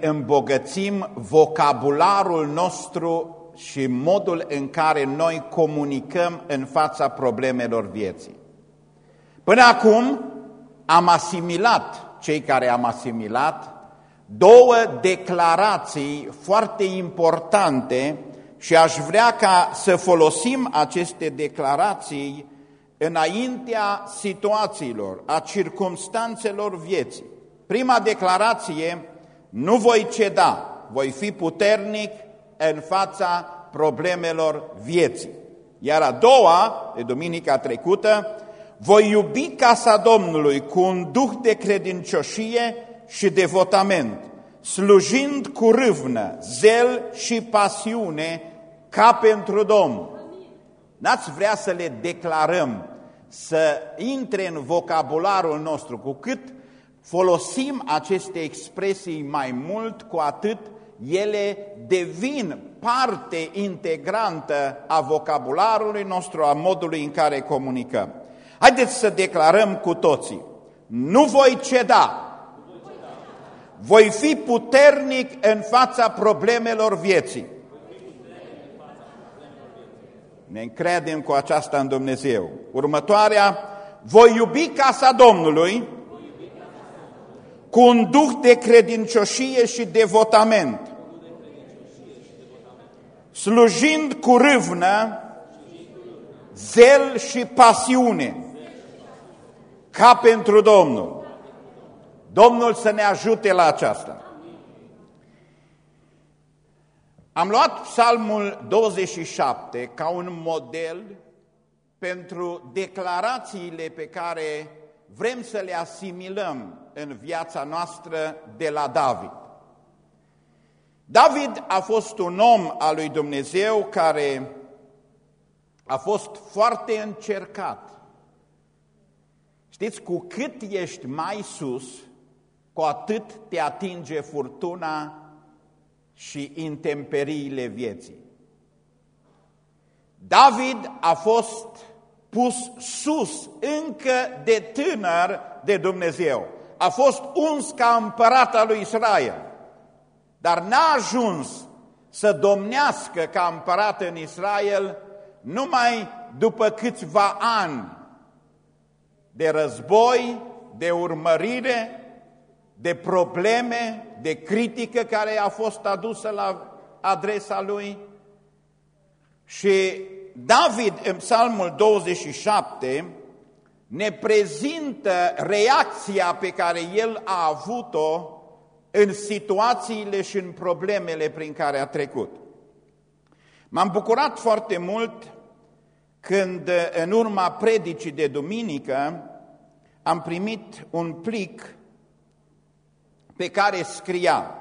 îmbogățim vocabularul nostru și modul în care noi comunicăm în fața problemelor vieții. Până acum am asimilat, cei care am asimilat, două declarații foarte importante și aș vrea ca să folosim aceste declarații înaintea situațiilor, a circumstanțelor vieții. Prima declarație, nu voi ceda, voi fi puternic în fața problemelor vieții. Iar a doua, de duminica trecută, voi iubi casa Domnului cu un duh de credincioșie și devotament, slujind cu râvnă, zel și pasiune ca pentru Domnul. N-ați vrea să le declarăm, să intre în vocabularul nostru, cu cât folosim aceste expresii mai mult, cu atât ele devin parte integrantă a vocabularului nostru, a modului în care comunicăm. Haideți să declarăm cu toții, nu voi ceda, voi fi puternic în fața problemelor vieții. Ne încredem cu aceasta în Dumnezeu. Următoarea, voi iubi casa Domnului cu un duh de credincioșie și devotament, slujind cu râvnă, zel și pasiune, ca pentru Domnul. Domnul să ne ajute la aceasta. Am luat psalmul 27 ca un model pentru declarațiile pe care vrem să le asimilăm în viața noastră de la David. David a fost un om al lui Dumnezeu care a fost foarte încercat. Știți, cu cât ești mai sus, cu atât te atinge furtuna și intemperiile vieții. David a fost pus sus încă de tânăr de Dumnezeu. A fost uns ca împărat al lui Israel, dar n-a ajuns să domnească ca împărat în Israel numai după câțiva ani de război, de urmărire, de probleme, de critică care a fost adusă la adresa lui. Și David, în psalmul 27, ne prezintă reacția pe care el a avut-o în situațiile și în problemele prin care a trecut. M-am bucurat foarte mult când, în urma predicii de duminică, am primit un plic pe care scria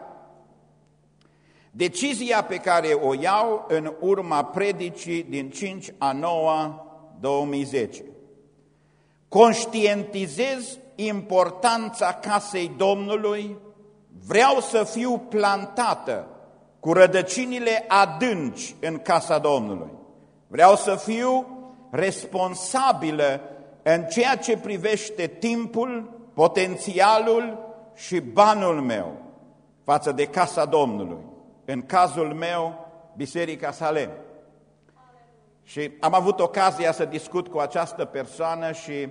Decizia pe care o iau în urma predicii din 5 a 9 2010. Conștientizez importanța casei Domnului, vreau să fiu plantată cu rădăcinile adânci în casa Domnului. Vreau să fiu responsabilă în ceea ce privește timpul, potențialul și banul meu față de casa Domnului. În cazul meu, Biserica Salem. Și am avut ocazia să discut cu această persoană și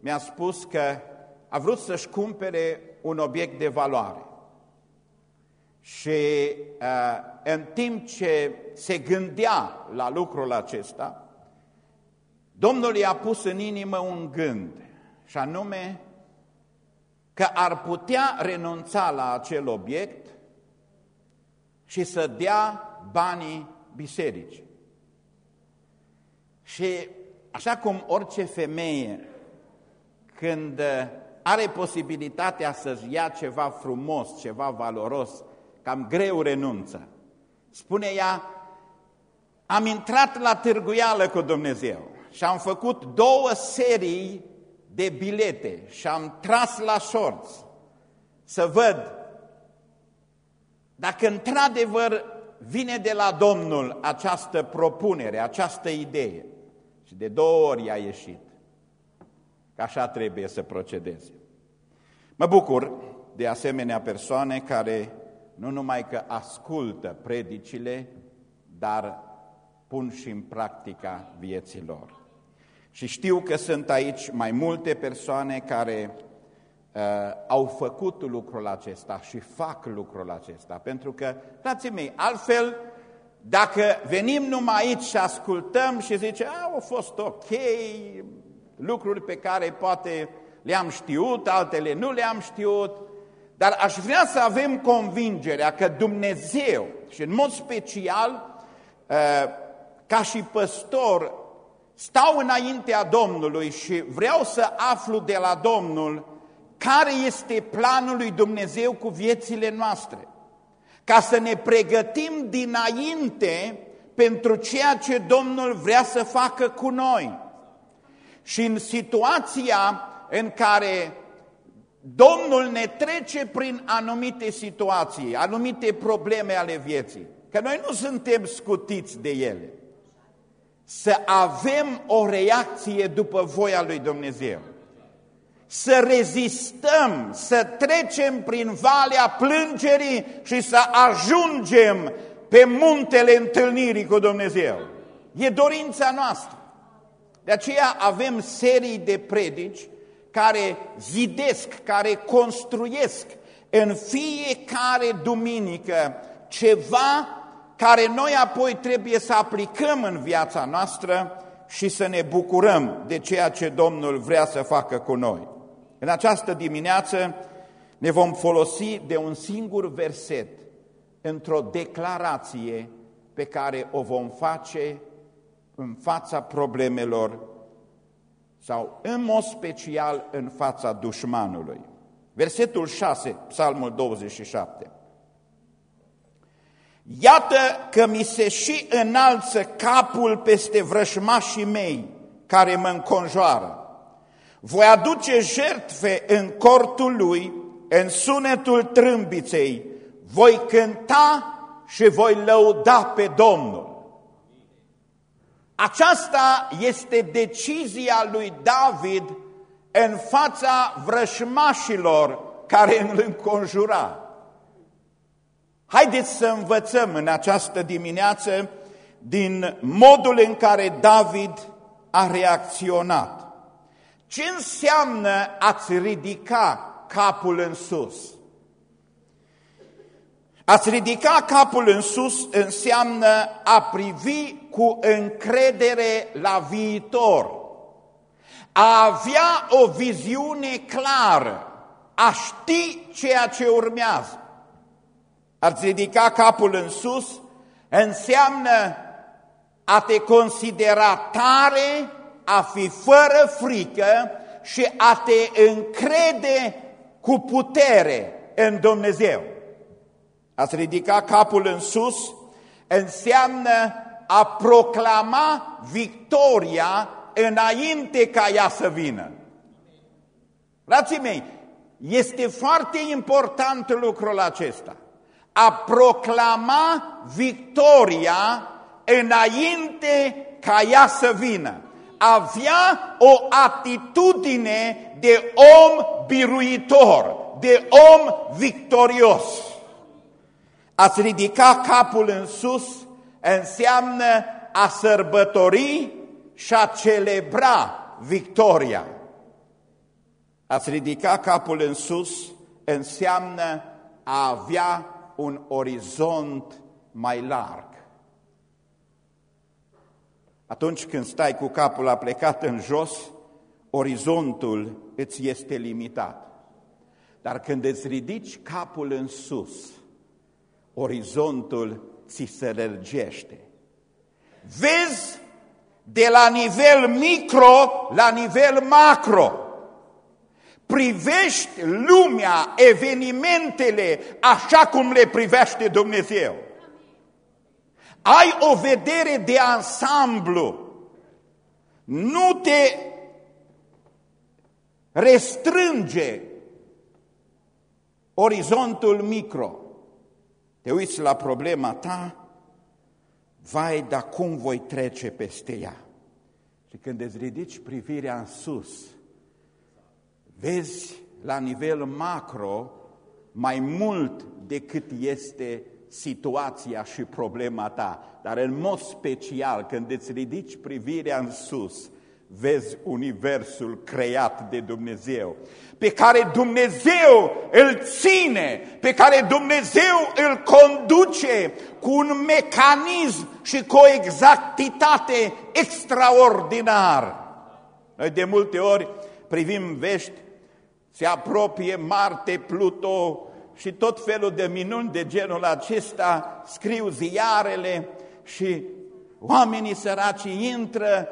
mi-a spus că a vrut să-și cumpere un obiect de valoare. Și uh, în timp ce se gândea la lucrul acesta, Domnul i-a pus în inimă un gând, și anume că ar putea renunța la acel obiect și să dea banii bisericii. Și așa cum orice femeie, când are posibilitatea să-și ia ceva frumos, ceva valoros, cam greu renunță. Spune ea, am intrat la târguială cu Dumnezeu și am făcut două serii de bilete și am tras la șorți să văd dacă într-adevăr vine de la Domnul această propunere, această idee. Și de două ori a ieșit că așa trebuie să procedeze. Mă bucur de asemenea persoane care nu numai că ascultă predicile, dar pun și în practica vieților. Și știu că sunt aici mai multe persoane care uh, au făcut lucrul acesta și fac lucrul acesta. Pentru că, frații mei, altfel, dacă venim numai aici și ascultăm și zice, a, au fost ok, lucruri pe care poate le-am știut, altele nu le-am știut, dar aș vrea să avem convingerea că Dumnezeu, și în mod special, uh, ca și păstor, stau înaintea Domnului și vreau să aflu de la Domnul care este planul lui Dumnezeu cu viețile noastre, ca să ne pregătim dinainte pentru ceea ce Domnul vrea să facă cu noi. Și în situația în care Domnul ne trece prin anumite situații, anumite probleme ale vieții, că noi nu suntem scutiți de ele, să avem o reacție după voia lui Dumnezeu. Să rezistăm, să trecem prin valea plângerii și să ajungem pe muntele întâlnirii cu Dumnezeu. E dorința noastră. De aceea avem serii de predici care zidesc, care construiesc în fiecare duminică ceva care noi apoi trebuie să aplicăm în viața noastră și să ne bucurăm de ceea ce Domnul vrea să facă cu noi. În această dimineață ne vom folosi de un singur verset într-o declarație pe care o vom face în fața problemelor sau în mod special în fața dușmanului. Versetul 6, Psalmul 27. Iată că mi se și înalță capul peste vrășmașii mei care mă înconjoară. Voi aduce jertfe în cortul lui, în sunetul trâmbiței, voi cânta și voi lăuda pe Domnul. Aceasta este decizia lui David în fața vrășmașilor care îl înconjura. Haideți să învățăm în această dimineață din modul în care David a reacționat. Ce înseamnă a-ți ridica capul în sus? A-ți ridica capul în sus înseamnă a privi cu încredere la viitor, a avea o viziune clară, a ști ceea ce urmează. A-ți ridica capul în sus înseamnă a te considera tare, a fi fără frică și a te încrede cu putere în Dumnezeu. A-ți ridica capul în sus înseamnă a proclama victoria înainte ca ea să vină. Frații mei, este foarte important lucrul acesta a proclama victoria înainte ca ea să vină. Avea o atitudine de om biruitor, de om victorios. A-ți ridica capul în sus înseamnă a sărbători și a celebra victoria. A-ți ridica capul în sus înseamnă a avea un orizont mai larg. Atunci când stai cu capul aplecat în jos, orizontul îți este limitat. Dar când îți ridici capul în sus, orizontul ți se lărgește. Vezi de la nivel micro la nivel macro privești lumea, evenimentele, așa cum le privește Dumnezeu. Ai o vedere de ansamblu. Nu te restrânge orizontul micro. Te uiți la problema ta, vai, dar cum voi trece peste ea? Și când îți ridici privirea în sus, vezi la nivel macro mai mult decât este situația și problema ta, dar în mod special când îți ridici privirea în sus, vezi universul creat de Dumnezeu, pe care Dumnezeu îl ține, pe care Dumnezeu îl conduce cu un mecanism și cu o exactitate extraordinar. Noi de multe ori privim vești, se apropie Marte, Pluto și tot felul de minuni de genul acesta, scriu ziarele și oamenii săraci intră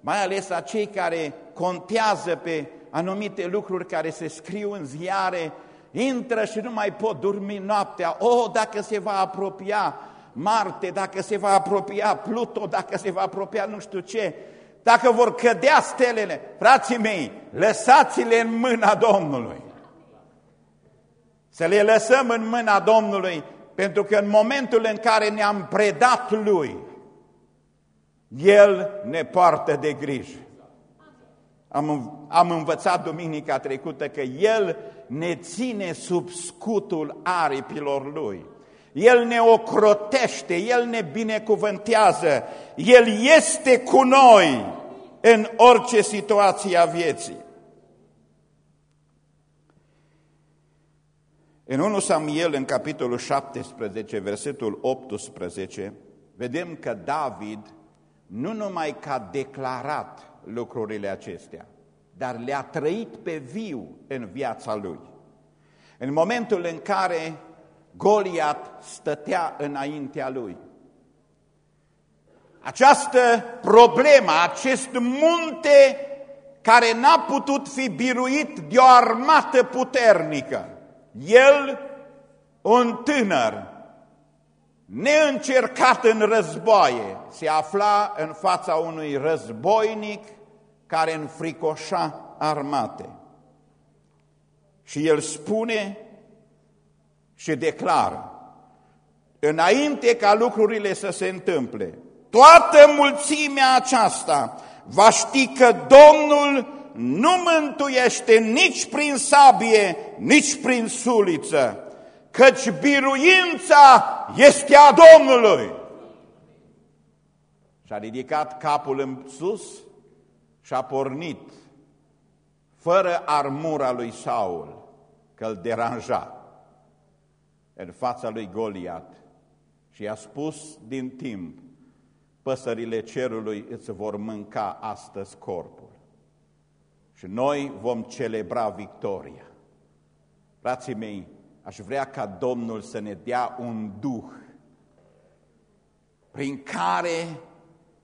mai ales a cei care contează pe anumite lucruri care se scriu în ziare, intră și nu mai pot dormi noaptea. O, oh, dacă se va apropia Marte, dacă se va apropia Pluto, dacă se va apropia nu știu ce, dacă vor cădea stelele, frații mei, lăsați-le în mâna Domnului. Să le lăsăm în mâna Domnului, pentru că în momentul în care ne-am predat Lui, el ne poartă de grijă. Am, am învățat duminica trecută că El ne ține sub scutul aripilor Lui. El ne ocrotește, El ne binecuvântează, El este cu noi în orice situație a vieții. În 1 Samuel, în capitolul 17, versetul 18, vedem că David nu numai că a declarat lucrurile acestea, dar le-a trăit pe viu în viața lui. În momentul în care Goliat stătea înaintea lui. Această problemă, acest munte care n-a putut fi biruit de o armată puternică, el, un tânăr, neîncercat în războaie, se afla în fața unui războinic care înfricoșa armate. Și el spune și declară, înainte ca lucrurile să se întâmple, toată mulțimea aceasta va ști că Domnul nu mântuiește nici prin sabie, nici prin suliță, căci biruința este a Domnului. Și-a ridicat capul în sus și a pornit, fără armura lui Saul, că îl deranja în fața lui Goliat și i-a spus din timp, păsările cerului îți vor mânca astăzi corpul. Și noi vom celebra victoria. Frații mei, Aș vrea ca Domnul să ne dea un duh prin care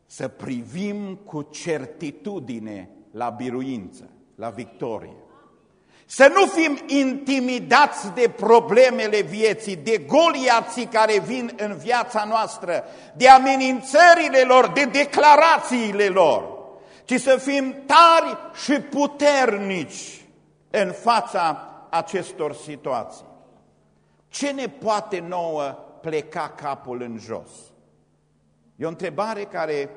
să privim cu certitudine la biruință, la victorie. Să nu fim intimidați de problemele vieții, de goliații care vin în viața noastră, de amenințările lor, de declarațiile lor, ci să fim tari și puternici în fața acestor situații. Ce ne poate nouă pleca capul în jos? E o întrebare care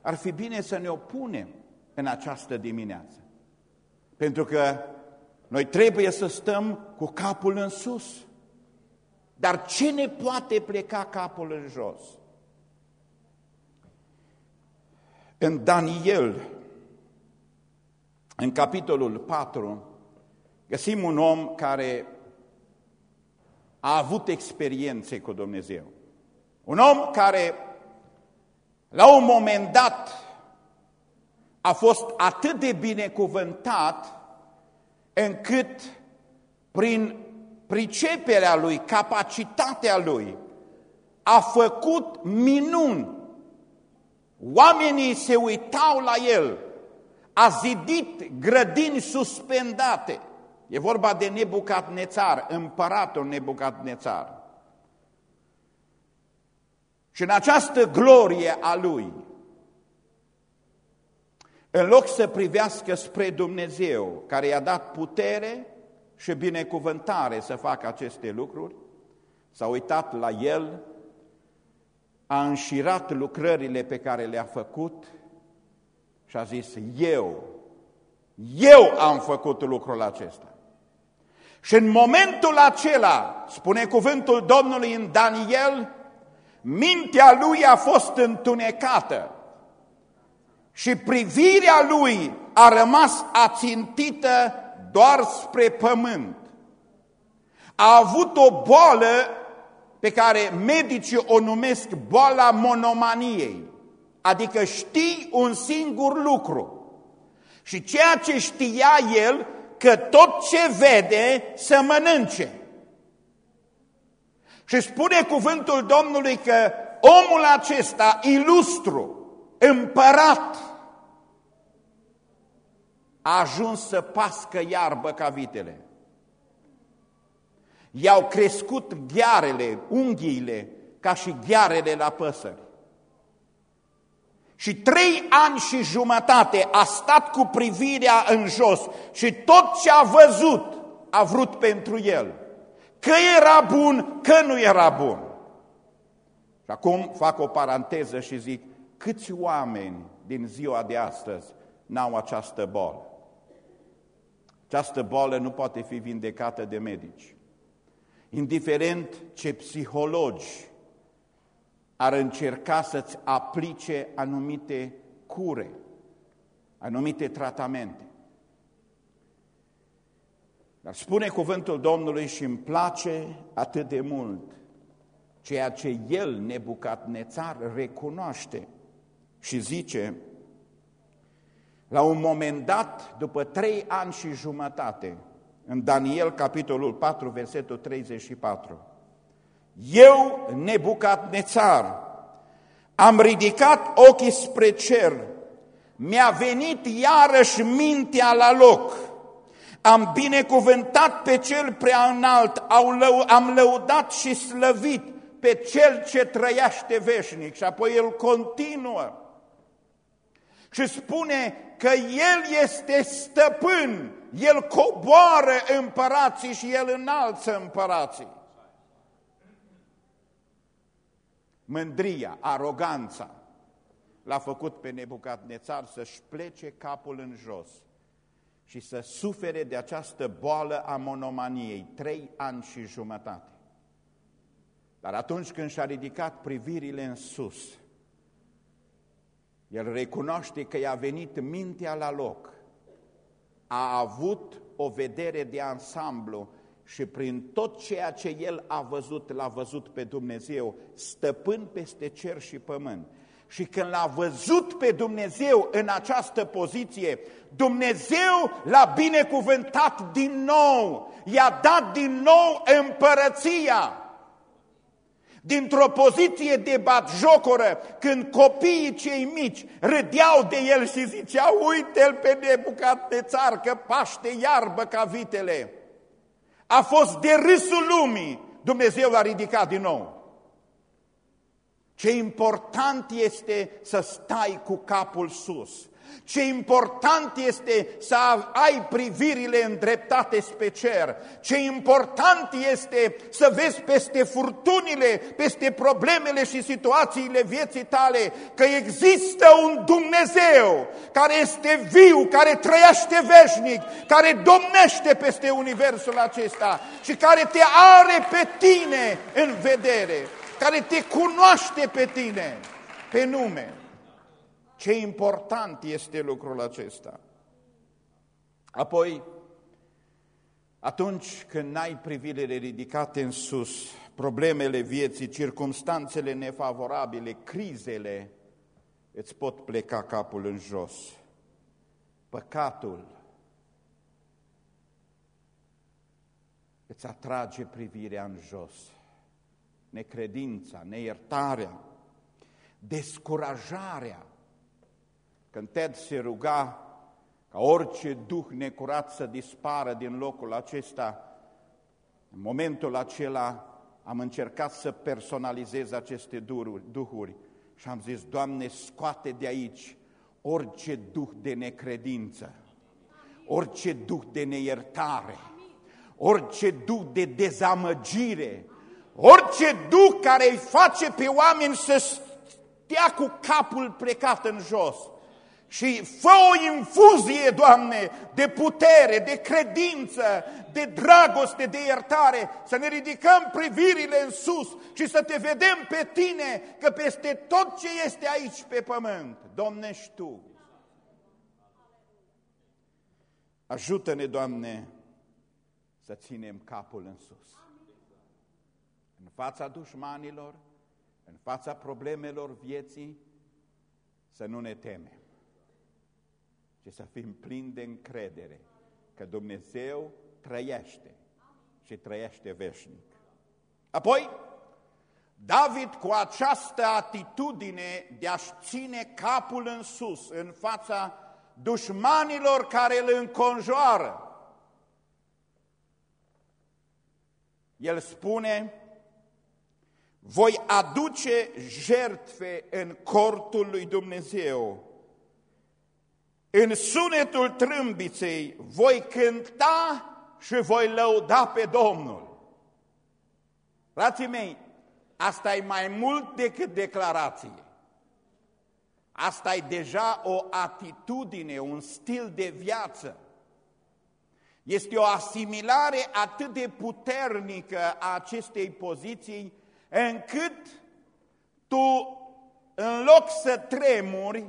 ar fi bine să ne opunem în această dimineață. Pentru că noi trebuie să stăm cu capul în sus. Dar ce ne poate pleca capul în jos? În Daniel, în capitolul 4, găsim un om care a avut experiențe cu Dumnezeu. Un om care la un moment dat a fost atât de binecuvântat încât prin priceperea lui, capacitatea lui, a făcut minuni. Oamenii se uitau la el, a zidit grădini suspendate, E vorba de Nebucadnețar, împăratul Nebucadnețar. Și în această glorie a lui, în loc să privească spre Dumnezeu, care i-a dat putere și binecuvântare să facă aceste lucruri, s-a uitat la el, a înșirat lucrările pe care le-a făcut și a zis, eu, eu am făcut lucrul acesta. Și în momentul acela, spune cuvântul Domnului în Daniel, mintea lui a fost întunecată și privirea lui a rămas ațintită doar spre pământ. A avut o boală pe care medicii o numesc boala monomaniei, adică știi un singur lucru. Și ceea ce știa el, că tot ce vede să mănânce. Și spune cuvântul Domnului că omul acesta, ilustru, împărat, a ajuns să pască iarbă ca vitele. I-au crescut ghearele, unghiile, ca și ghearele la păsări. Și trei ani și jumătate a stat cu privirea în jos și tot ce a văzut a vrut pentru el. Că era bun, că nu era bun. Și acum fac o paranteză și zic, câți oameni din ziua de astăzi n-au această boală? Această boală nu poate fi vindecată de medici. Indiferent ce psihologi ar încerca să-ți aplice anumite cure, anumite tratamente. Dar spune cuvântul Domnului și îmi place atât de mult ceea ce el, nebucat nețar, recunoaște și zice, la un moment dat, după trei ani și jumătate, în Daniel, capitolul 4, versetul 34, eu, nebucat nețar, am ridicat ochii spre cer, mi-a venit iarăși mintea la loc, am binecuvântat pe cel prea înalt, am lăudat și slăvit pe cel ce trăiește veșnic. Și apoi el continuă și spune că el este stăpân, el coboară împărații și el înalță împărații. Mândria, aroganța l-a făcut pe Nebucadnețar să-și plece capul în jos și să sufere de această boală a monomaniei, trei ani și jumătate. Dar atunci când și-a ridicat privirile în sus, el recunoaște că i-a venit mintea la loc, a avut o vedere de ansamblu și prin tot ceea ce el a văzut, l-a văzut pe Dumnezeu, stăpân peste cer și pământ. Și când l-a văzut pe Dumnezeu în această poziție, Dumnezeu l-a binecuvântat din nou, i-a dat din nou împărăția dintr-o poziție de batjocoră, când copiii cei mici râdeau de el și ziceau, uite-l pe nebucat de țar că paște iarbă ca vitele. A fost de râsul lumii, Dumnezeu l-a ridicat din nou. Ce important este să stai cu capul sus, ce important este să ai privirile îndreptate spre cer. Ce important este să vezi peste furtunile, peste problemele și situațiile vieții tale că există un Dumnezeu care este viu, care trăiește veșnic, care domnește peste universul acesta și care te are pe tine în vedere, care te cunoaște pe tine pe nume. Ce important este lucrul acesta. Apoi, atunci când n-ai privirile ridicate în sus, problemele vieții, circumstanțele nefavorabile, crizele, îți pot pleca capul în jos. Păcatul îți atrage privirea în jos. Necredința, neiertarea, descurajarea, când Ted se ruga ca orice duh necurat să dispară din locul acesta, în momentul acela am încercat să personalizez aceste duhuri și am zis, Doamne, scoate de aici orice duh de necredință, orice duh de neiertare, orice duh de dezamăgire, orice duh care îi face pe oameni să stea cu capul plecat în jos și fă o infuzie, Doamne, de putere, de credință, de dragoste, de iertare, să ne ridicăm privirile în sus și să te vedem pe Tine, că peste tot ce este aici pe pământ, domnești Tu. Ajută-ne, Doamne, să ținem capul în sus. În fața dușmanilor, în fața problemelor vieții, să nu ne temem ci să fim plini de încredere că Dumnezeu trăiește și trăiește veșnic. Apoi, David cu această atitudine de a-și ține capul în sus în fața dușmanilor care îl înconjoară, el spune, voi aduce jertfe în cortul lui Dumnezeu în sunetul trâmbiței voi cânta și voi lăuda pe Domnul. Frații mei, asta e mai mult decât declarație. Asta e deja o atitudine, un stil de viață. Este o asimilare atât de puternică a acestei poziții, încât tu, în loc să tremuri,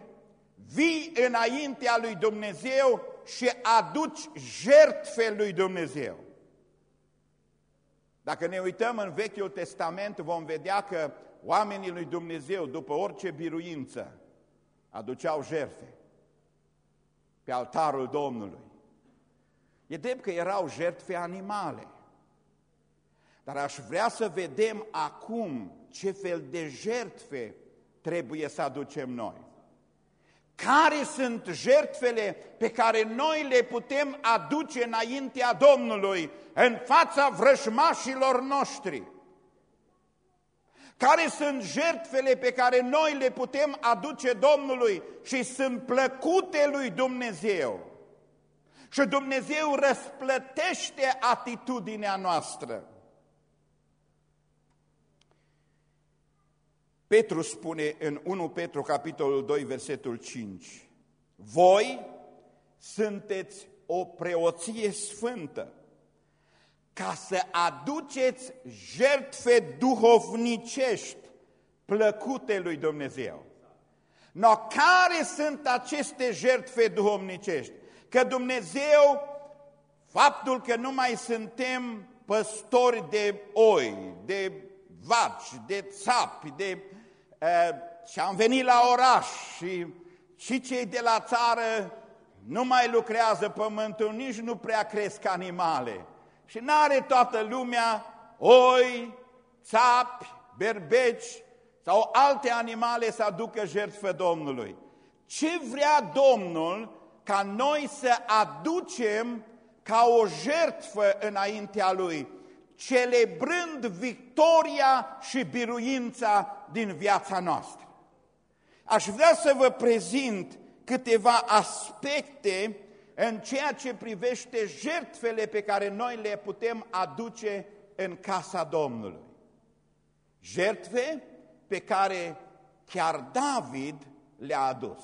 vii înaintea lui Dumnezeu și aduci jertfe lui Dumnezeu. Dacă ne uităm în Vechiul Testament, vom vedea că oamenii lui Dumnezeu, după orice biruință, aduceau jertfe pe altarul Domnului. E drept că erau jertfe animale, dar aș vrea să vedem acum ce fel de jertfe trebuie să aducem noi. Care sunt jertfele pe care noi le putem aduce înaintea Domnului, în fața vrăjmașilor noștri? Care sunt jertfele pe care noi le putem aduce Domnului și sunt plăcute lui Dumnezeu? Și Dumnezeu răsplătește atitudinea noastră. Petru spune în 1 Petru, capitolul 2, versetul 5, Voi sunteți o preoție sfântă, ca să aduceți jertfe duhovnicești plăcute lui Dumnezeu. No, care sunt aceste jertfe duhovnicești? Că Dumnezeu, faptul că nu mai suntem păstori de oi, de vaci, de țapi, de și am venit la oraș și, și cei de la țară nu mai lucrează pământul, nici nu prea cresc animale. Și n-are toată lumea oi, țapi, berbeci sau alte animale să aducă jertfă Domnului. Ce vrea Domnul ca noi să aducem ca o jertfă înaintea Lui? Celebrând victoria și biruința din viața noastră. Aș vrea să vă prezint câteva aspecte în ceea ce privește jertfele pe care noi le putem aduce în casa Domnului. Jertfe pe care chiar David le-a adus.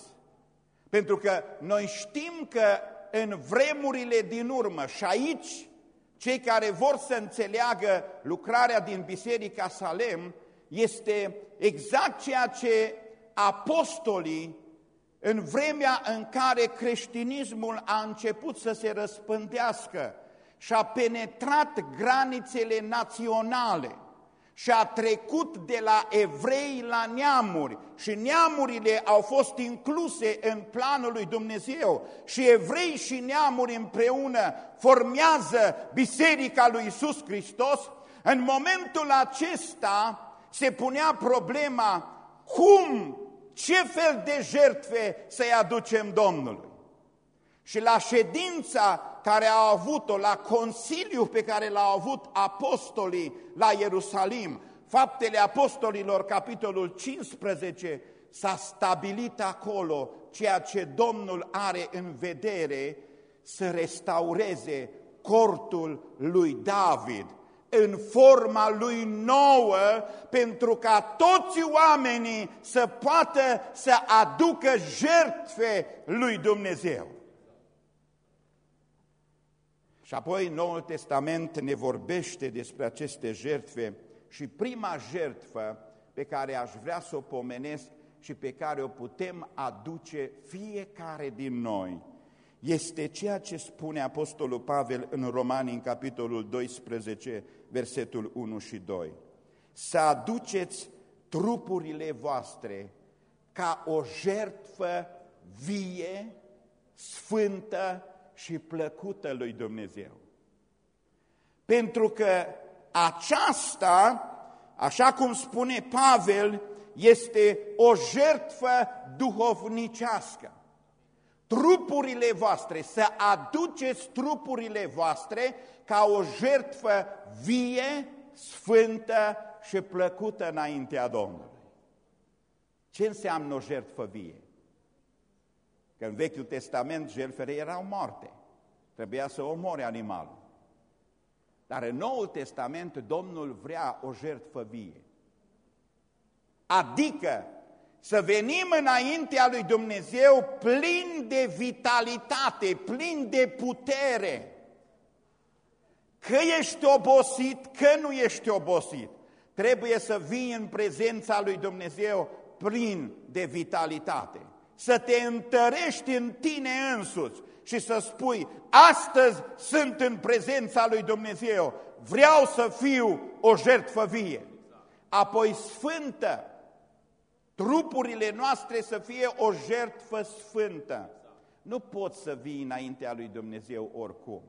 Pentru că noi știm că în vremurile din urmă și aici cei care vor să înțeleagă lucrarea din Biserica Salem este exact ceea ce apostolii în vremea în care creștinismul a început să se răspândească și a penetrat granițele naționale, și a trecut de la evrei la neamuri. Și neamurile au fost incluse în planul lui Dumnezeu. Și evrei și neamuri împreună formează Biserica lui Isus Hristos, în momentul acesta se punea problema cum, ce fel de jertfe să-i aducem Domnului. Și la ședința care au avut-o, la consiliu pe care l-au avut apostolii la Ierusalim, Faptele Apostolilor, capitolul 15, s-a stabilit acolo ceea ce Domnul are în vedere să restaureze cortul lui David, în forma lui nouă pentru ca toți oamenii să poată să aducă jertfe lui Dumnezeu. Și apoi Noul Testament ne vorbește despre aceste jertfe și prima jertfă pe care aș vrea să o pomenesc și pe care o putem aduce fiecare din noi este ceea ce spune Apostolul Pavel în Romani, în capitolul 12, versetul 1 și 2. Să aduceți trupurile voastre ca o jertfă vie, sfântă și plăcută lui Dumnezeu. Pentru că aceasta, așa cum spune Pavel, este o jertfă duhovnicească. Trupurile voastre, să aduceți trupurile voastre ca o jertfă vie, sfântă și plăcută înaintea Domnului. Ce înseamnă o jertfă vie? Că în Vechiul Testament jertfele erau moarte. Trebuia să omore animalul. Dar în Noul Testament Domnul vrea o jertfă vie. Adică să venim înaintea lui Dumnezeu plin de vitalitate, plin de putere. Că ești obosit, că nu ești obosit. Trebuie să vii în prezența lui Dumnezeu plin de vitalitate. Să te întărești în tine însuți și să spui, astăzi sunt în prezența lui Dumnezeu, vreau să fiu o jertfă vie. Apoi sfântă, trupurile noastre să fie o jertfă sfântă. Nu poți să vii înaintea lui Dumnezeu oricum.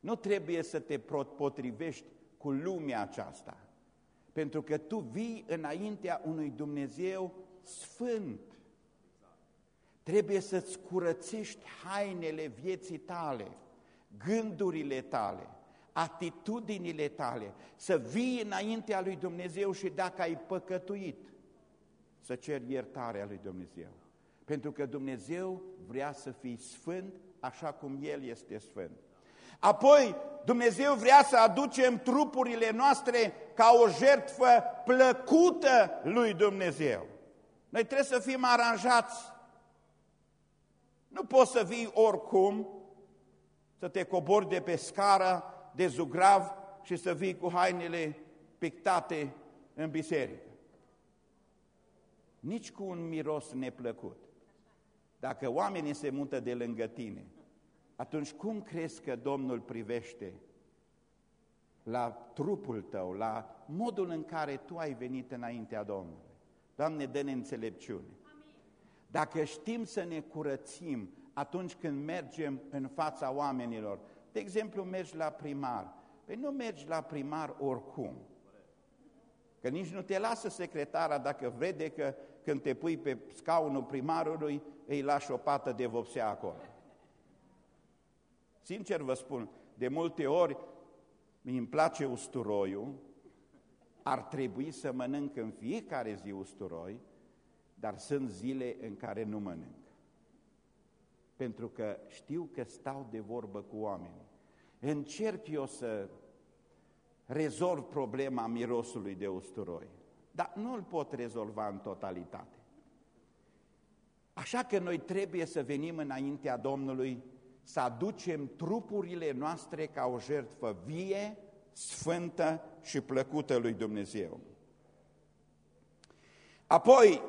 Nu trebuie să te potrivești cu lumea aceasta, pentru că tu vii înaintea unui Dumnezeu sfânt. Trebuie să-ți curățești hainele vieții tale, gândurile tale, atitudinile tale, să vii înaintea lui Dumnezeu și dacă ai păcătuit, să ceri iertarea lui Dumnezeu. Pentru că Dumnezeu vrea să fii sfânt așa cum El este sfânt. Apoi, Dumnezeu vrea să aducem trupurile noastre ca o jertfă plăcută lui Dumnezeu. Noi trebuie să fim aranjați. Nu poți să vii oricum, să te cobori de pe scară, de zugrav și să vii cu hainele pictate în biserică nici cu un miros neplăcut. Dacă oamenii se mută de lângă tine, atunci cum crezi că Domnul privește la trupul tău, la modul în care tu ai venit înaintea Domnului? Doamne, dă-ne înțelepciune. Dacă știm să ne curățim atunci când mergem în fața oamenilor, de exemplu, mergi la primar, păi nu mergi la primar oricum, că nici nu te lasă secretara dacă vede că când te pui pe scaunul primarului, îi lași o pată de vopsea acolo. Sincer vă spun, de multe ori mi îmi place usturoiul, ar trebui să mănânc în fiecare zi usturoi, dar sunt zile în care nu mănânc. Pentru că știu că stau de vorbă cu oamenii. Încerc eu să rezolv problema mirosului de usturoi dar nu îl pot rezolva în totalitate. Așa că noi trebuie să venim înaintea Domnului să aducem trupurile noastre ca o jertfă vie, sfântă și plăcută lui Dumnezeu. Apoi,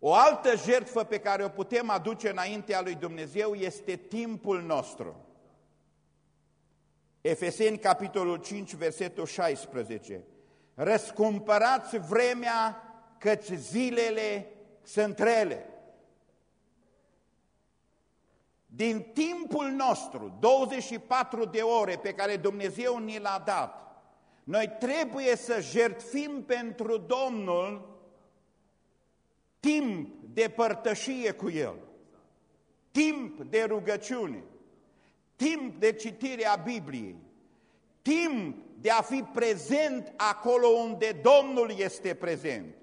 o altă jertfă pe care o putem aduce înaintea lui Dumnezeu este timpul nostru. Efeseni, capitolul 5, versetul 16 răscumpărați vremea căci zilele sunt rele. Din timpul nostru, 24 de ore pe care Dumnezeu ni l-a dat, noi trebuie să jertfim pentru Domnul timp de părtășie cu El, timp de rugăciune, timp de citire a Bibliei, timp de a fi prezent acolo unde Domnul este prezent,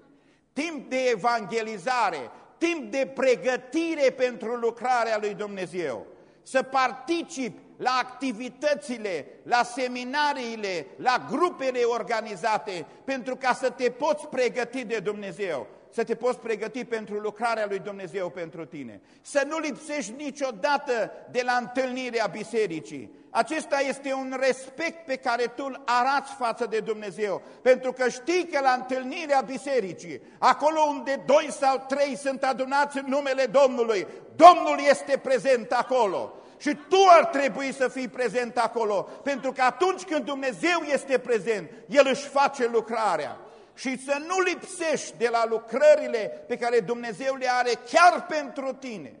timp de evangelizare, timp de pregătire pentru lucrarea lui Dumnezeu, să participi la activitățile, la seminariile, la grupele organizate, pentru ca să te poți pregăti de Dumnezeu să te poți pregăti pentru lucrarea lui Dumnezeu pentru tine. Să nu lipsești niciodată de la întâlnirea bisericii. Acesta este un respect pe care tu îl arăți față de Dumnezeu, pentru că știi că la întâlnirea bisericii, acolo unde doi sau trei sunt adunați în numele Domnului, Domnul este prezent acolo. Și tu ar trebui să fii prezent acolo, pentru că atunci când Dumnezeu este prezent, El își face lucrarea și să nu lipsești de la lucrările pe care Dumnezeu le are chiar pentru tine,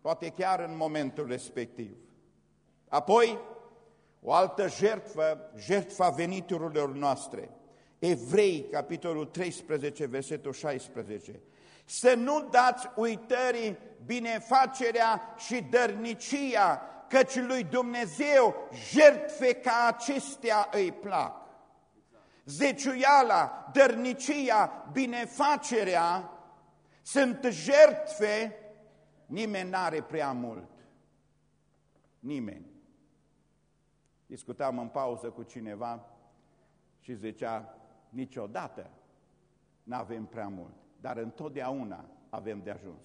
poate chiar în momentul respectiv. Apoi, o altă jertfă, jertfa veniturilor noastre. Evrei, capitolul 13, versetul 16. Să nu dați uitării binefacerea și dărnicia, căci lui Dumnezeu jertfe ca acestea îi plac zeciuiala, dărnicia, binefacerea sunt jertfe, nimeni n-are prea mult. Nimeni. Discutam în pauză cu cineva și zicea, niciodată n-avem prea mult, dar întotdeauna avem de ajuns.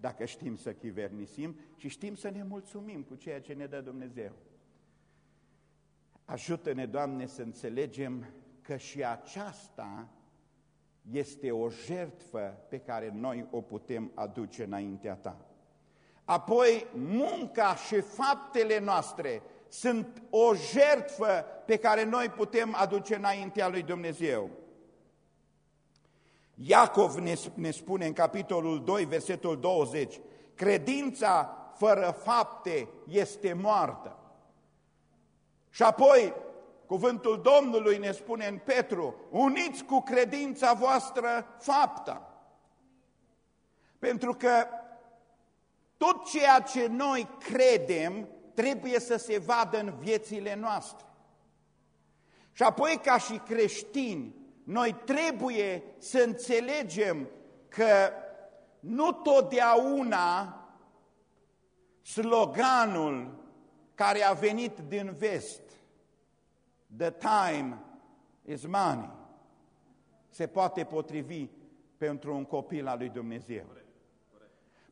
Dacă știm să chivernisim și știm să ne mulțumim cu ceea ce ne dă Dumnezeu. Ajută-ne, Doamne, să înțelegem că și aceasta este o jertfă pe care noi o putem aduce înaintea Ta. Apoi, munca și faptele noastre sunt o jertfă pe care noi putem aduce înaintea lui Dumnezeu. Iacov ne, ne spune în capitolul 2, versetul 20, credința fără fapte este moartă. Și apoi Cuvântul Domnului ne spune în Petru, uniți cu credința voastră fapta. Pentru că tot ceea ce noi credem trebuie să se vadă în viețile noastre. Și apoi, ca și creștini, noi trebuie să înțelegem că nu totdeauna sloganul care a venit din vest The time is money. Se poate potrivi pentru un copil al lui Dumnezeu.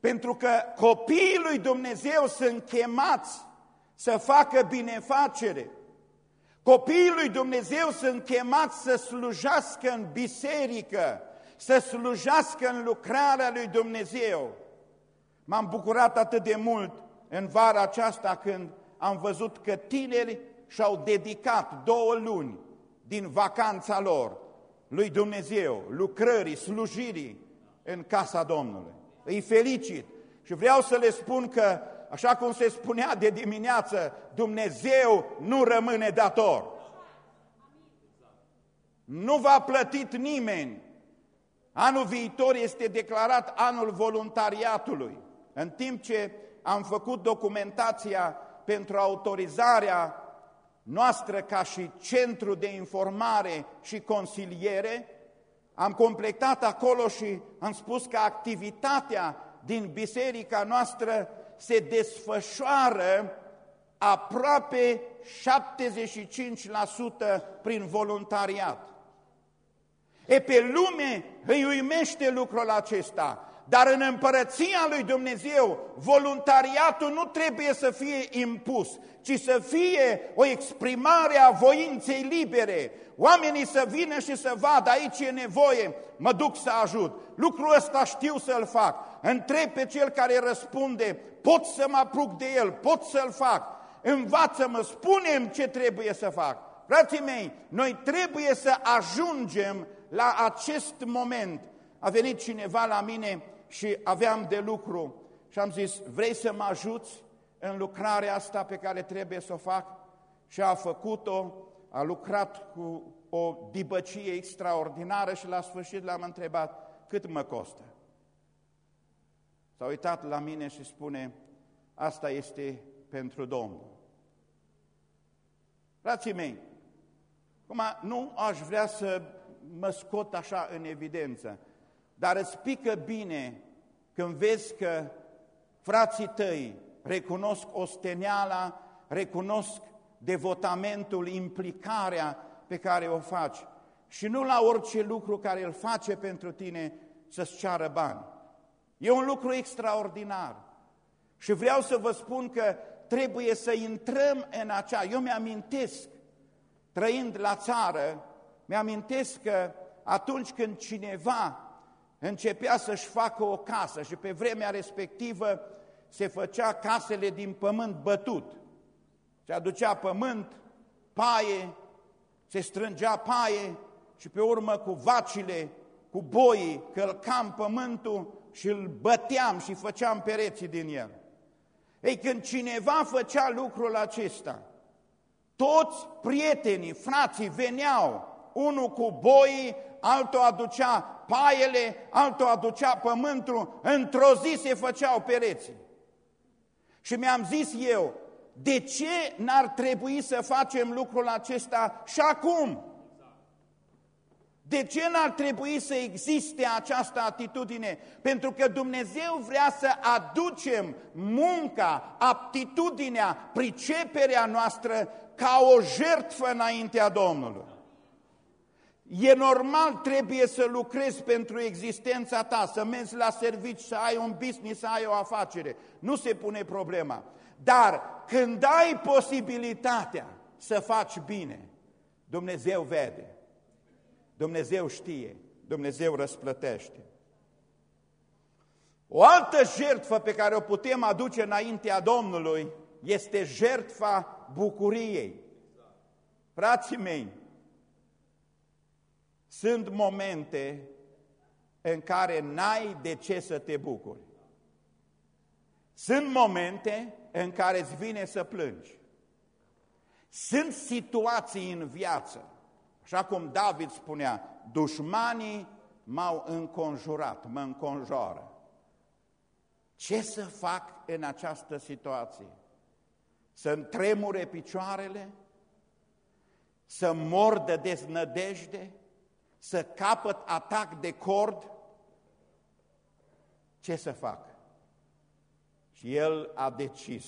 Pentru că copiii lui Dumnezeu sunt chemați să facă binefacere. Copiii lui Dumnezeu sunt chemați să slujească în biserică, să slujească în lucrarea lui Dumnezeu. M-am bucurat atât de mult în vara aceasta când am văzut că tineri și-au dedicat două luni din vacanța lor lui Dumnezeu, lucrării, slujirii în casa Domnului. Îi felicit și vreau să le spun că, așa cum se spunea de dimineață, Dumnezeu nu rămâne dator. Nu v-a plătit nimeni. Anul viitor este declarat anul voluntariatului. În timp ce am făcut documentația pentru autorizarea noastră ca și centru de informare și consiliere, am completat acolo și am spus că activitatea din biserica noastră se desfășoară aproape 75% prin voluntariat. E pe lume îi uimește lucrul acesta, dar în împărăția lui Dumnezeu, voluntariatul nu trebuie să fie impus, ci să fie o exprimare a voinței libere. Oamenii să vină și să vadă, aici e nevoie, mă duc să ajut. Lucrul ăsta știu să-l fac. Întreb pe cel care răspunde, pot să mă apuc de el, pot să-l fac. Învață-mă, spune ce trebuie să fac. Frații mei, noi trebuie să ajungem la acest moment. A venit cineva la mine și aveam de lucru și am zis, vrei să mă ajuți în lucrarea asta pe care trebuie să o fac? Și a făcut-o, a lucrat cu o dibăcie extraordinară și la sfârșit l-am întrebat, cât mă costă? S-a uitat la mine și spune, asta este pentru Domnul. Frații mei, acum nu aș vrea să mă scot așa în evidență, dar îți pică bine când vezi că frații tăi recunosc osteneala recunosc devotamentul, implicarea pe care o faci și nu la orice lucru care îl face pentru tine să-ți ceară bani. E un lucru extraordinar. Și vreau să vă spun că trebuie să intrăm în acea... Eu mi-amintesc, trăind la țară, mi-amintesc că atunci când cineva începea să-și facă o casă și pe vremea respectivă se făcea casele din pământ bătut. Se aducea pământ, paie, se strângea paie și pe urmă cu vacile, cu boii, călcam pământul și îl băteam și făceam pereții din el. Ei, când cineva făcea lucrul acesta, toți prietenii, frații veneau, unul cu boii, altul aducea paiele, altul aducea pământul, într-o zi se făceau pereții. Și mi-am zis eu, de ce n-ar trebui să facem lucrul acesta și acum? De ce n-ar trebui să existe această atitudine? Pentru că Dumnezeu vrea să aducem munca, aptitudinea, priceperea noastră ca o jertfă înaintea Domnului. E normal, trebuie să lucrezi pentru existența ta, să mergi la servici, să ai un business, să ai o afacere. Nu se pune problema. Dar când ai posibilitatea să faci bine, Dumnezeu vede. Dumnezeu știe, Dumnezeu răsplătește. O altă jertfă pe care o putem aduce înaintea Domnului este jertfa bucuriei. Frații mei, sunt momente în care n-ai de ce să te bucuri. Sunt momente în care îți vine să plângi. Sunt situații în viață Așa cum David spunea, dușmanii m-au înconjurat, mă înconjoară. Ce să fac în această situație? Să-mi tremure picioarele? Să mor de deznădejde? Să capăt atac de cord? Ce să fac? Și el a decis,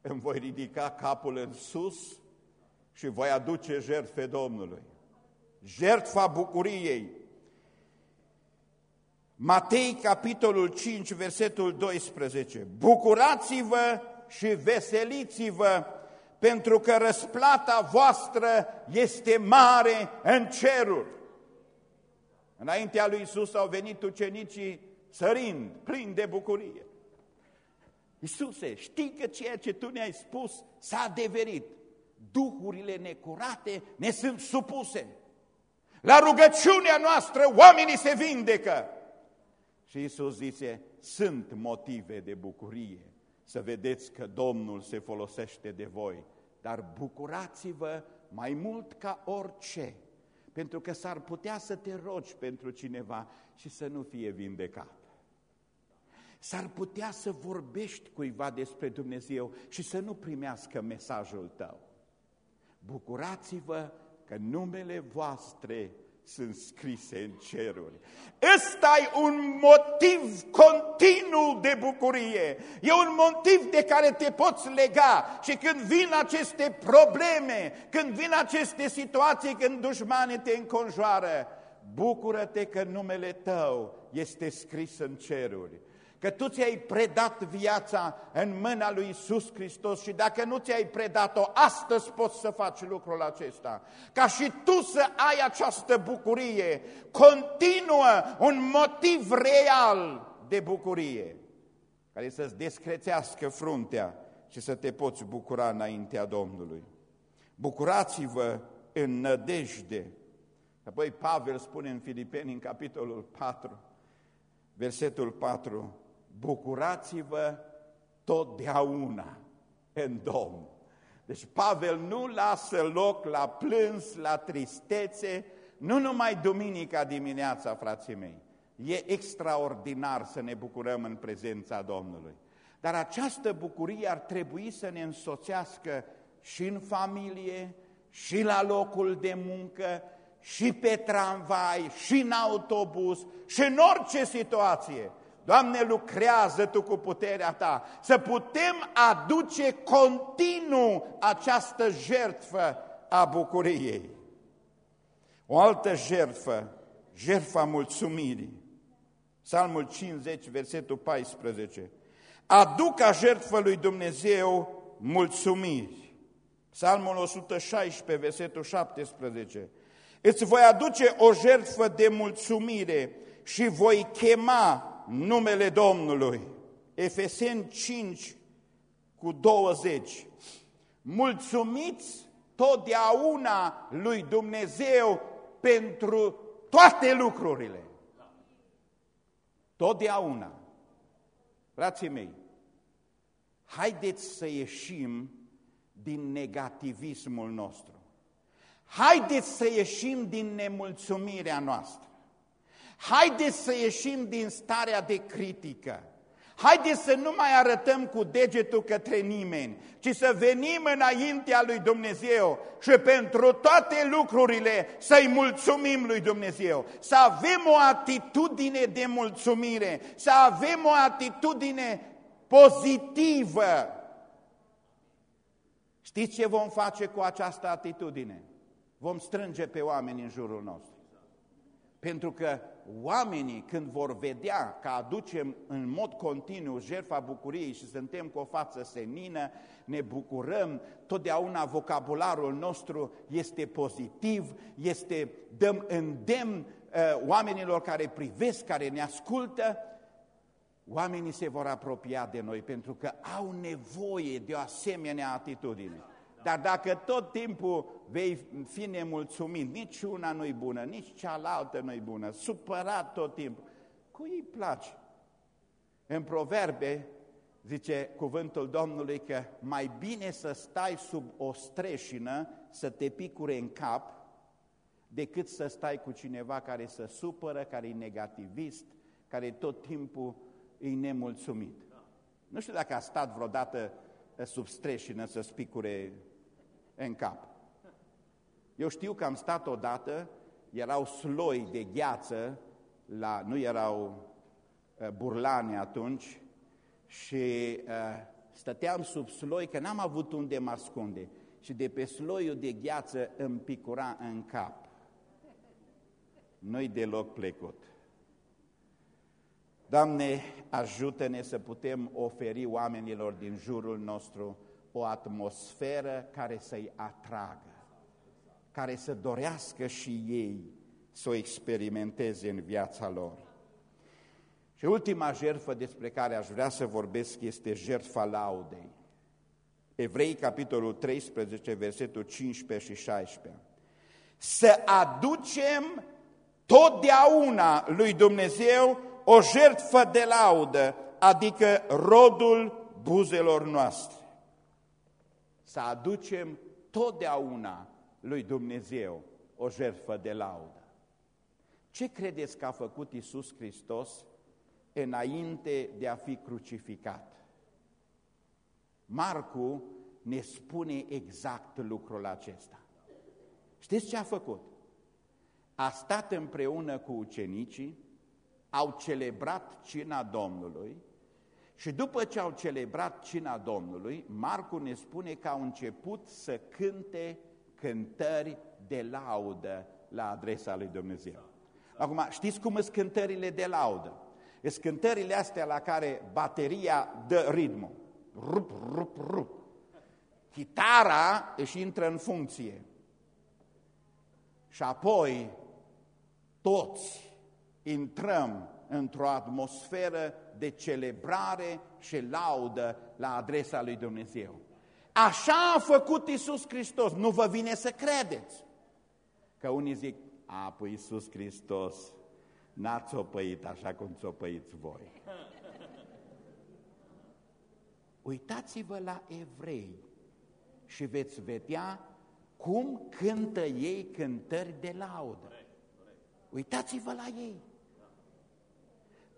îmi voi ridica capul în sus și voi aduce jertfe Domnului jertfa bucuriei. Matei, capitolul 5, versetul 12. Bucurați-vă și veseliți-vă, pentru că răsplata voastră este mare în ceruri. Înaintea lui Isus au venit ucenicii sărind, plini de bucurie. Iisuse, știi că ceea ce Tu ne-ai spus s-a adeverit. Duhurile necurate ne sunt supuse. La rugăciunea noastră oamenii se vindecă. Și Iisus zice, sunt motive de bucurie să vedeți că Domnul se folosește de voi, dar bucurați-vă mai mult ca orice, pentru că s-ar putea să te rogi pentru cineva și să nu fie vindecat. S-ar putea să vorbești cuiva despre Dumnezeu și să nu primească mesajul tău. Bucurați-vă că numele voastre sunt scrise în ceruri. Ăsta e un motiv continuu de bucurie. E un motiv de care te poți lega și când vin aceste probleme, când vin aceste situații, când dușmanii te înconjoară, bucură-te că numele tău este scris în ceruri că tu ți-ai predat viața în mâna lui Isus Hristos și dacă nu ți-ai predat-o, astăzi poți să faci lucrul acesta. Ca și tu să ai această bucurie, continuă un motiv real de bucurie, care să-ți descrețească fruntea și să te poți bucura înaintea Domnului. Bucurați-vă în nădejde. Apoi Pavel spune în Filipeni, în capitolul 4, versetul 4, bucurați-vă totdeauna în Domn. Deci Pavel nu lasă loc la plâns, la tristețe, nu numai duminica dimineața, frații mei. E extraordinar să ne bucurăm în prezența Domnului. Dar această bucurie ar trebui să ne însoțească și în familie, și la locul de muncă, și pe tramvai, și în autobuz, și în orice situație. Doamne, lucrează Tu cu puterea Ta, să putem aduce continuu această jertfă a bucuriei. O altă jertfă, jertfa mulțumirii. Psalmul 50, versetul 14. Aduc ca jertfă lui Dumnezeu mulțumiri. Psalmul 116, versetul 17. Îți voi aduce o jertfă de mulțumire și voi chema numele Domnului. Efeseni 5 cu 20. Mulțumiți totdeauna lui Dumnezeu pentru toate lucrurile. Totdeauna. Frații mei, haideți să ieșim din negativismul nostru. Haideți să ieșim din nemulțumirea noastră. Haideți să ieșim din starea de critică. Haideți să nu mai arătăm cu degetul către nimeni, ci să venim înaintea lui Dumnezeu și pentru toate lucrurile să-i mulțumim lui Dumnezeu. Să avem o atitudine de mulțumire, să avem o atitudine pozitivă. Știți ce vom face cu această atitudine? Vom strânge pe oameni în jurul nostru. Pentru că oamenii când vor vedea că aducem în mod continuu jertfa bucuriei și suntem cu o față senină, ne bucurăm, totdeauna vocabularul nostru este pozitiv, este, dăm îndemn uh, oamenilor care privesc, care ne ascultă, oamenii se vor apropia de noi pentru că au nevoie de o asemenea atitudine. Dar dacă tot timpul vei fi nemulțumit, nici una nu-i bună, nici cealaltă nu-i bună, supărat tot timpul, cui îi place? În proverbe zice cuvântul Domnului că mai bine să stai sub o streșină, să te picure în cap, decât să stai cu cineva care să supără, care e negativist, care tot timpul e nemulțumit. Nu știu dacă a stat vreodată sub streșină să spicure în cap. Eu știu că am stat odată, erau sloi de gheață, la, nu erau uh, burlane atunci, și uh, stăteam sub sloi, că n-am avut unde mă ascunde. Și de pe sloiul de gheață îmi picura în cap. Nu-i deloc plecut. Doamne, ajută-ne să putem oferi oamenilor din jurul nostru o atmosferă care să-i atragă, care să dorească și ei să o experimenteze în viața lor. Și ultima jertfă despre care aș vrea să vorbesc este jertfa laudei. Evrei, capitolul 13, versetul 15 și 16. Să aducem totdeauna lui Dumnezeu o jertfă de laudă, adică rodul buzelor noastre să aducem totdeauna lui Dumnezeu o jertfă de laudă. Ce credeți că a făcut Isus Hristos înainte de a fi crucificat? Marcu ne spune exact lucrul acesta. Știți ce a făcut? A stat împreună cu ucenicii, au celebrat cina Domnului și după ce au celebrat cina Domnului, Marcu ne spune că au început să cânte cântări de laudă la adresa lui Dumnezeu. Acum, știți cum sunt cântările de laudă? Sunt cântările astea la care bateria dă ritmul. Rup, rup, rup. Chitara își intră în funcție. Și apoi toți intrăm într-o atmosferă de celebrare și laudă la adresa lui Dumnezeu. Așa a făcut Isus Hristos. Nu vă vine să credeți. Că unii zic, a, păi Iisus Hristos n-a țopăit așa cum țopăiți voi. Uitați-vă la evrei și veți vedea cum cântă ei cântări de laudă. Uitați-vă la ei.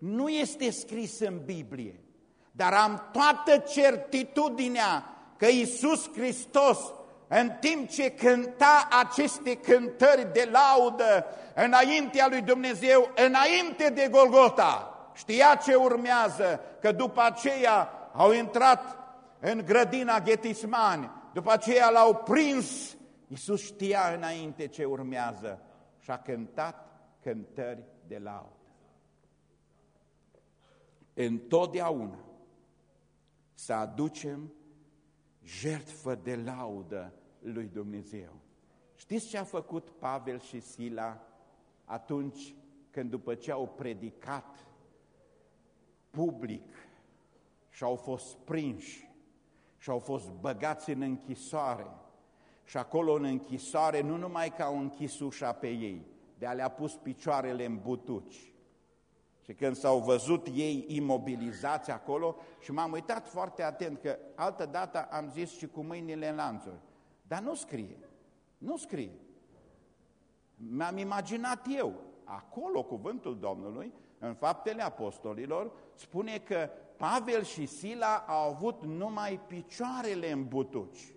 Nu este scris în Biblie, dar am toată certitudinea că Iisus Hristos, în timp ce cânta aceste cântări de laudă înaintea lui Dumnezeu, înainte de Golgota, știa ce urmează, că după aceea au intrat în grădina Ghetismani, după aceea l-au prins. Iisus știa înainte ce urmează și a cântat cântări de laudă. Întotdeauna să aducem jertfă de laudă lui Dumnezeu. Știți ce a făcut Pavel și Sila atunci când după ce au predicat public și au fost prinși și au fost băgați în închisoare și acolo în închisoare nu numai că au închis ușa pe ei, de a le-a pus picioarele în butuci. Și când s-au văzut ei imobilizați acolo și m-am uitat foarte atent că altă dată am zis și cu mâinile în lanțuri, dar nu scrie, nu scrie. Mi-am imaginat eu, acolo cuvântul Domnului, în faptele apostolilor, spune că Pavel și Sila au avut numai picioarele în butuci.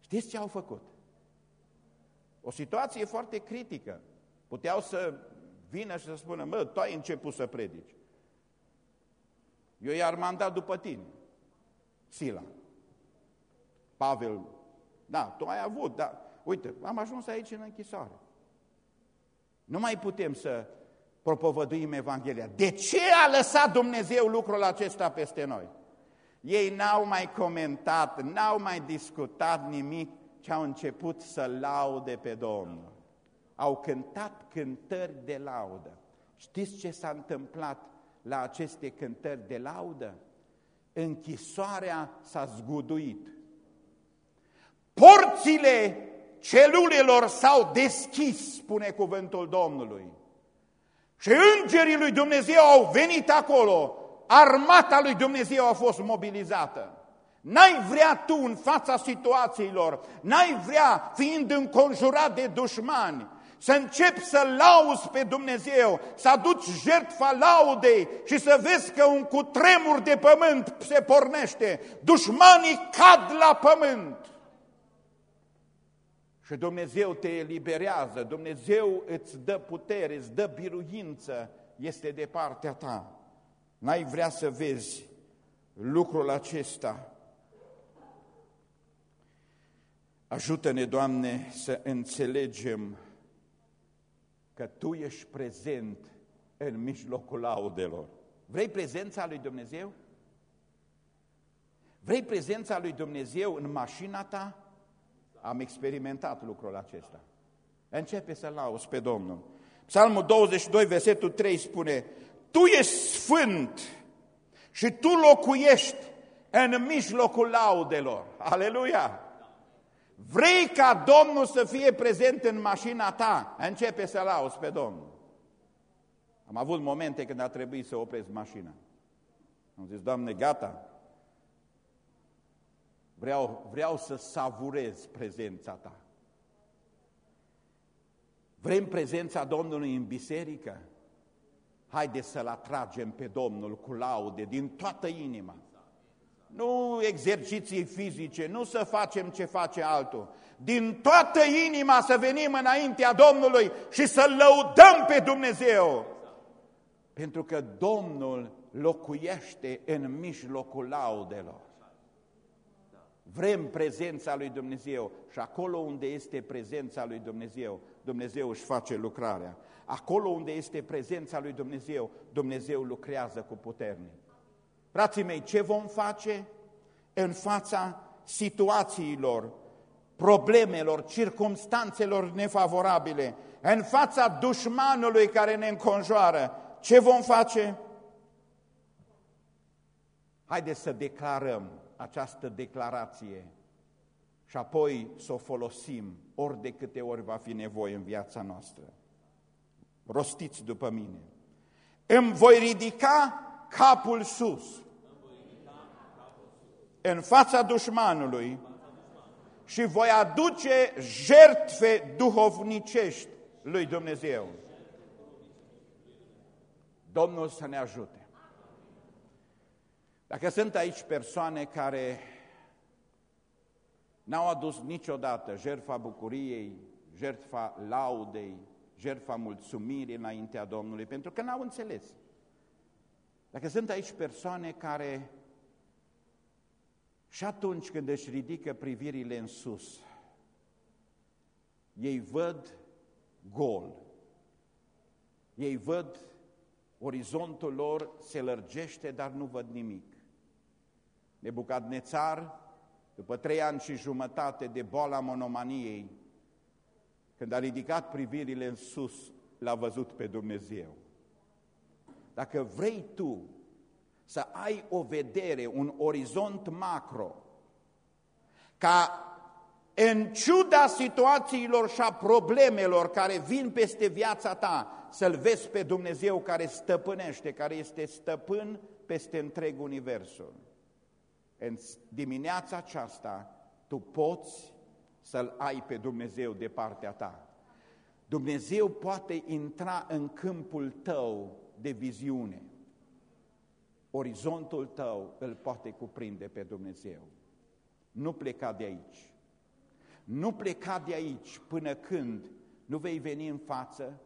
Știți ce au făcut? O situație foarte critică. Puteau să vină și să spună, mă, tu ai început să predici. Eu i-ar manda după tine, Sila. Pavel, da, tu ai avut, dar uite, am ajuns aici în închisoare. Nu mai putem să propovăduim Evanghelia. De ce a lăsat Dumnezeu lucrul acesta peste noi? Ei n-au mai comentat, n-au mai discutat nimic, ci au început să laude pe Domnul. Au cântat cântări de laudă. Știți ce s-a întâmplat la aceste cântări de laudă? Închisoarea s-a zguduit. Porțile celulelor s-au deschis, spune cuvântul Domnului. Și îngerii lui Dumnezeu au venit acolo, armata lui Dumnezeu a fost mobilizată. N-ai vrea tu în fața situațiilor, n-ai vrea, fiind înconjurat de dușmani, să începi să lauzi pe Dumnezeu, să aduci jertfa laudei și să vezi că un cutremur de pământ se pornește. Dușmanii cad la pământ. Și Dumnezeu te eliberează, Dumnezeu îți dă putere, îți dă biruință, este de partea ta. N-ai vrea să vezi lucrul acesta. Ajută-ne, Doamne, să înțelegem că Tu ești prezent în mijlocul laudelor. Vrei prezența lui Dumnezeu? Vrei prezența lui Dumnezeu în mașina ta? Am experimentat lucrul acesta. Începe să lauzi pe Domnul. Psalmul 22, versetul 3 spune, Tu ești sfânt și Tu locuiești în mijlocul laudelor. Aleluia! Vrei ca Domnul să fie prezent în mașina ta? Începe să lauzi pe Domnul. Am avut momente când a trebuit să opresc mașina. Am zis, Doamne, gata, Vreau, vreau să savurez prezența ta. Vrem prezența Domnului în biserică? Haideți să-L atragem pe Domnul cu laude din toată inima. Nu exerciții fizice, nu să facem ce face altul. Din toată inima să venim înaintea Domnului și să lăudăm pe Dumnezeu. Pentru că Domnul locuiește în mijlocul laudelor. Vrem prezența lui Dumnezeu și acolo unde este prezența lui Dumnezeu, Dumnezeu își face lucrarea. Acolo unde este prezența lui Dumnezeu, Dumnezeu lucrează cu puternic. Frații mei, ce vom face în fața situațiilor, problemelor, circumstanțelor nefavorabile, în fața dușmanului care ne înconjoară? Ce vom face? Haideți să declarăm această declarație și apoi să o folosim ori de câte ori va fi nevoie în viața noastră. Rostiți după mine. Îmi voi ridica capul sus în fața dușmanului și voi aduce jertfe duhovnicești lui Dumnezeu. Domnul să ne ajute. Dacă sunt aici persoane care n-au adus niciodată jertfa bucuriei, jertfa laudei, jertfa mulțumirii înaintea Domnului, pentru că n-au înțeles. Dacă sunt aici persoane care și atunci când își ridică privirile în sus, ei văd gol, ei văd orizontul lor se lărgește, dar nu văd nimic. Nebucadnețar, după trei ani și jumătate de boala monomaniei, când a ridicat privirile în sus, l-a văzut pe Dumnezeu. Dacă vrei tu să ai o vedere, un orizont macro, ca în ciuda situațiilor și a problemelor care vin peste viața ta, să-L vezi pe Dumnezeu care stăpânește, care este stăpân peste întreg universul. În dimineața aceasta tu poți să-L ai pe Dumnezeu de partea ta. Dumnezeu poate intra în câmpul tău de viziune. Orizontul tău îl poate cuprinde pe Dumnezeu. Nu pleca de aici. Nu pleca de aici până când nu vei veni în față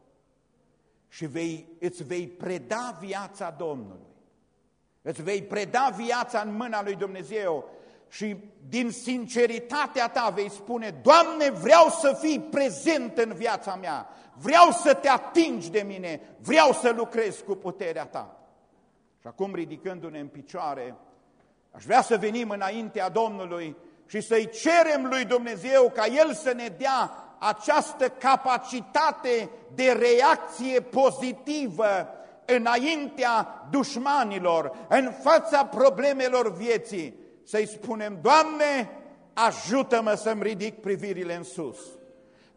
și vei, îți vei preda viața Domnului. Îți vei preda viața în mâna lui Dumnezeu și din sinceritatea ta vei spune, Doamne, vreau să fii prezent în viața mea, vreau să te atingi de mine, vreau să lucrez cu puterea ta. Și acum, ridicându-ne în picioare, aș vrea să venim înaintea Domnului și să-i cerem lui Dumnezeu ca El să ne dea această capacitate de reacție pozitivă înaintea dușmanilor, în fața problemelor vieții, să-i spunem, Doamne, ajută-mă să-mi ridic privirile în sus,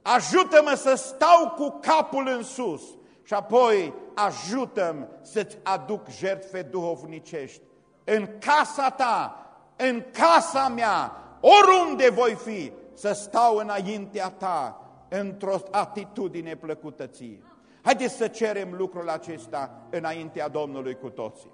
ajută-mă să stau cu capul în sus. Și apoi ajută-mi să-ți aduc jertfe duhovnicești în casa ta, în casa mea, oriunde voi fi, să stau înaintea ta într-o atitudine plăcutăție. Haideți să cerem lucrul acesta înaintea Domnului cu toții.